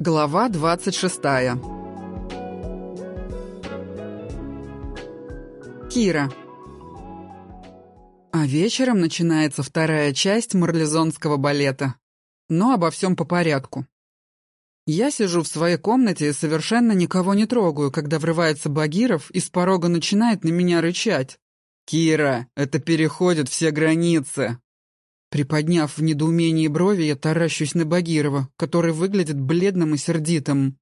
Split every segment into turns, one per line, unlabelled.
Глава 26 Кира А вечером начинается вторая часть марлезонского балета. Но обо всем по порядку. Я сижу в своей комнате и совершенно никого не трогаю, когда врывается Багиров и с порога начинает на меня рычать. «Кира, это переходит все границы!» Приподняв в недоумении брови, я таращусь на Багирова, который выглядит бледным и сердитым.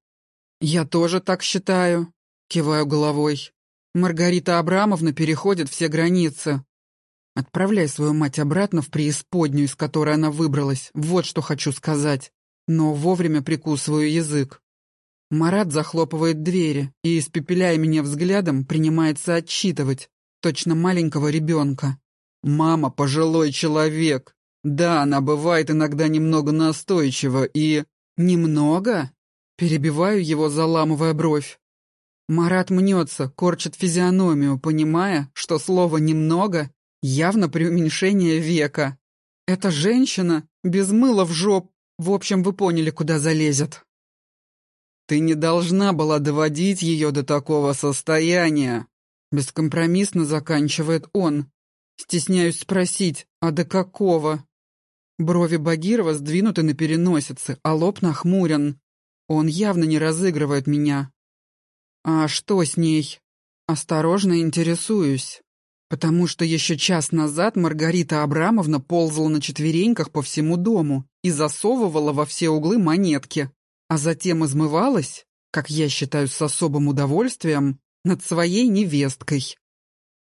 «Я тоже так считаю», — киваю головой. «Маргарита Абрамовна переходит все границы. Отправляй свою мать обратно в преисподнюю, из которой она выбралась. Вот что хочу сказать. Но вовремя прикусываю язык. Марат захлопывает двери и, испепеляя меня взглядом, принимается отчитывать, точно маленького ребенка. «Мама — пожилой человек. Да, она бывает иногда немного настойчива и... Немного? Перебиваю его, заламывая бровь. Марат мнется, корчит физиономию, понимая, что слово «немного» явно преуменьшение века. Эта женщина без мыла в жоп. В общем, вы поняли, куда залезет. Ты не должна была доводить ее до такого состояния. Бескомпромиссно заканчивает он. Стесняюсь спросить, а до какого? Брови Багирова сдвинуты на переносице, а лоб нахмурен. Он явно не разыгрывает меня. А что с ней? Осторожно интересуюсь. Потому что еще час назад Маргарита Абрамовна ползала на четвереньках по всему дому и засовывала во все углы монетки, а затем измывалась, как я считаю с особым удовольствием, над своей невесткой.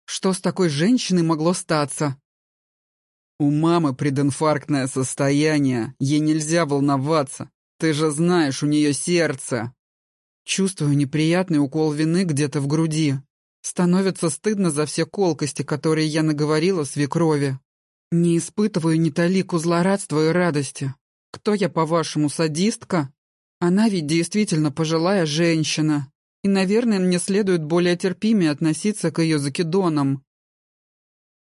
Что с такой женщиной могло статься? «У мамы прединфарктное состояние, ей нельзя волноваться. Ты же знаешь, у нее сердце». Чувствую неприятный укол вины где-то в груди. Становится стыдно за все колкости, которые я наговорила свекрови. Не испытываю ни талику злорадства и радости. Кто я, по-вашему, садистка? Она ведь действительно пожилая женщина. И, наверное, мне следует более терпимее относиться к ее закидонам.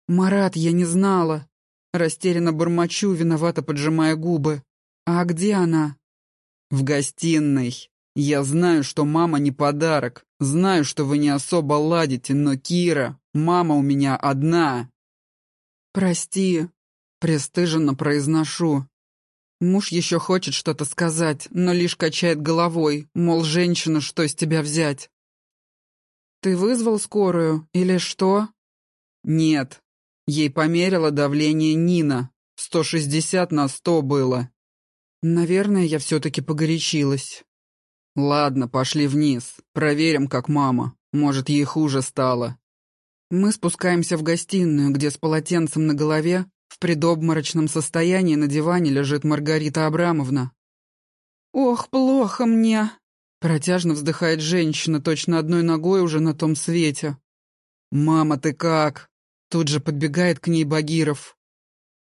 «Марат, я не знала. Растерянно бормочу, виновато поджимая губы. «А где она?» «В гостиной. Я знаю, что мама не подарок. Знаю, что вы не особо ладите, но, Кира, мама у меня одна». «Прости», — престыженно произношу. Муж еще хочет что-то сказать, но лишь качает головой, мол, женщина, что с тебя взять? «Ты вызвал скорую или что?» «Нет, Ей померило давление Нина. 160 на 100 было. Наверное, я все-таки погорячилась. Ладно, пошли вниз. Проверим, как мама. Может, ей хуже стало. Мы спускаемся в гостиную, где с полотенцем на голове в предобморочном состоянии на диване лежит Маргарита Абрамовна. «Ох, плохо мне!» Протяжно вздыхает женщина, точно одной ногой уже на том свете. «Мама, ты как?» Тут же подбегает к ней Багиров.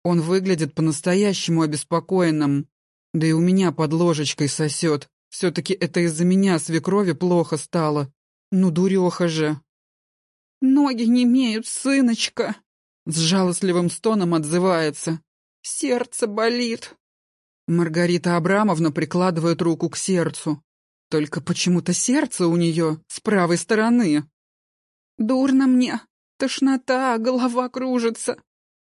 Он выглядит по-настоящему обеспокоенным. Да и у меня под ложечкой сосет. Все-таки это из-за меня свекрови плохо стало. Ну, дуреха же. «Ноги не имеют, сыночка!» С жалостливым стоном отзывается. «Сердце болит!» Маргарита Абрамовна прикладывает руку к сердцу. Только почему-то сердце у нее с правой стороны. «Дурно мне. Тошнота, голова кружится.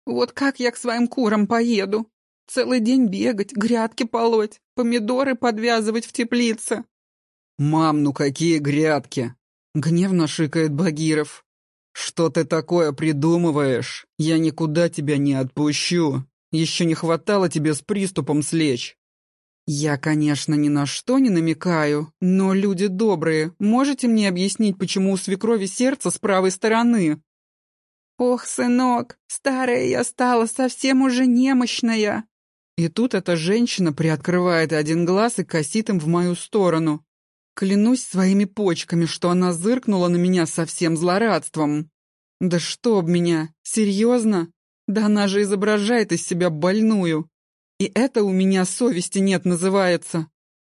Вот как я к своим курам поеду? Целый день бегать, грядки полоть, помидоры подвязывать в теплице. «Мам, ну какие грядки?» — гневно шикает Багиров. «Что ты такое придумываешь? Я никуда тебя не отпущу. Еще не хватало тебе с приступом слечь». «Я, конечно, ни на что не намекаю, но люди добрые, можете мне объяснить, почему у свекрови сердце с правой стороны?» «Ох, сынок, старая я стала, совсем уже немощная!» И тут эта женщина приоткрывает один глаз и косит им в мою сторону. Клянусь своими почками, что она зыркнула на меня со всем злорадством. «Да чтоб меня! Серьезно? Да она же изображает из себя больную! И это у меня совести нет называется!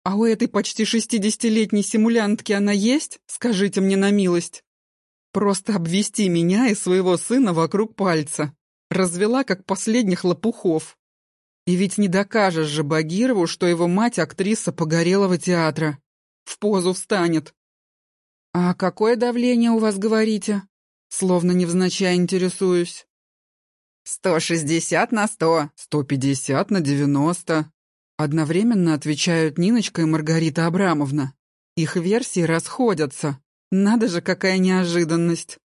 А у этой почти шестидесятилетней симулянтки она есть? Скажите мне на милость!» Просто обвести меня и своего сына вокруг пальца. Развела, как последних лопухов. И ведь не докажешь же Багирову, что его мать актриса Погорелого театра. В позу встанет. «А какое давление у вас, говорите?» Словно невзначай интересуюсь. «Сто шестьдесят на сто, сто пятьдесят на девяносто», одновременно отвечают Ниночка и Маргарита Абрамовна. Их версии расходятся. Надо же, какая неожиданность.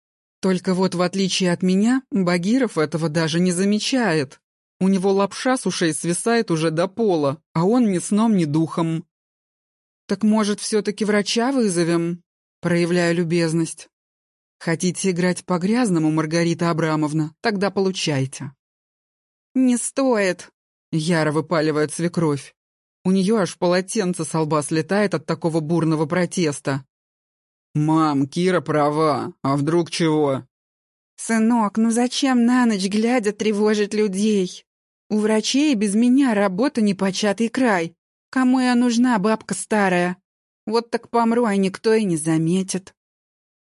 Только вот, в отличие от меня, Багиров этого даже не замечает. У него лапша с ушей свисает уже до пола, а он ни сном, ни духом. «Так, может, все-таки врача вызовем?» Проявляю любезность. «Хотите играть по-грязному, Маргарита Абрамовна? Тогда получайте». «Не стоит!» — яро выпаливает свекровь. У нее аж полотенце с лба слетает от такого бурного протеста. «Мам, Кира права. А вдруг чего?»
«Сынок, ну зачем на ночь глядя тревожить людей? У врачей без меня работа непочатый край. Кому я нужна, бабка старая? Вот так помру, а никто и не заметит.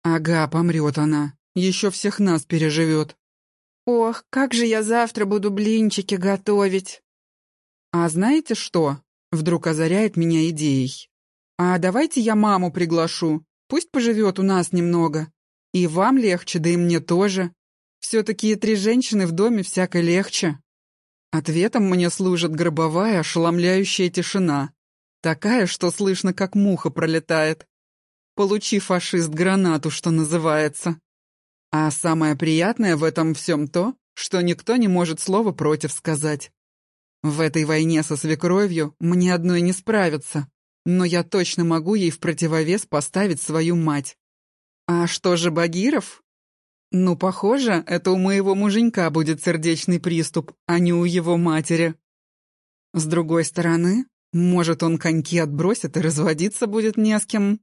Ага, помрет она. Еще всех нас переживет.
Ох, как же я завтра буду блинчики готовить.
А знаете что? Вдруг озаряет меня идеей. А давайте я маму приглашу. Пусть поживет у нас немного. И вам легче, да и мне тоже. Все-таки три женщины в доме всяко легче. Ответом мне служит гробовая, ошеломляющая тишина. Такая, что слышно, как муха пролетает. Получи, фашист, гранату, что называется. А самое приятное в этом всем то, что никто не может слова против сказать. В этой войне со свекровью мне одной не справиться, но я точно могу ей в противовес поставить свою мать. А что же Багиров? «Ну, похоже, это у моего муженька будет сердечный приступ, а не у его матери. С другой стороны, может, он коньки отбросит и разводиться будет не с кем».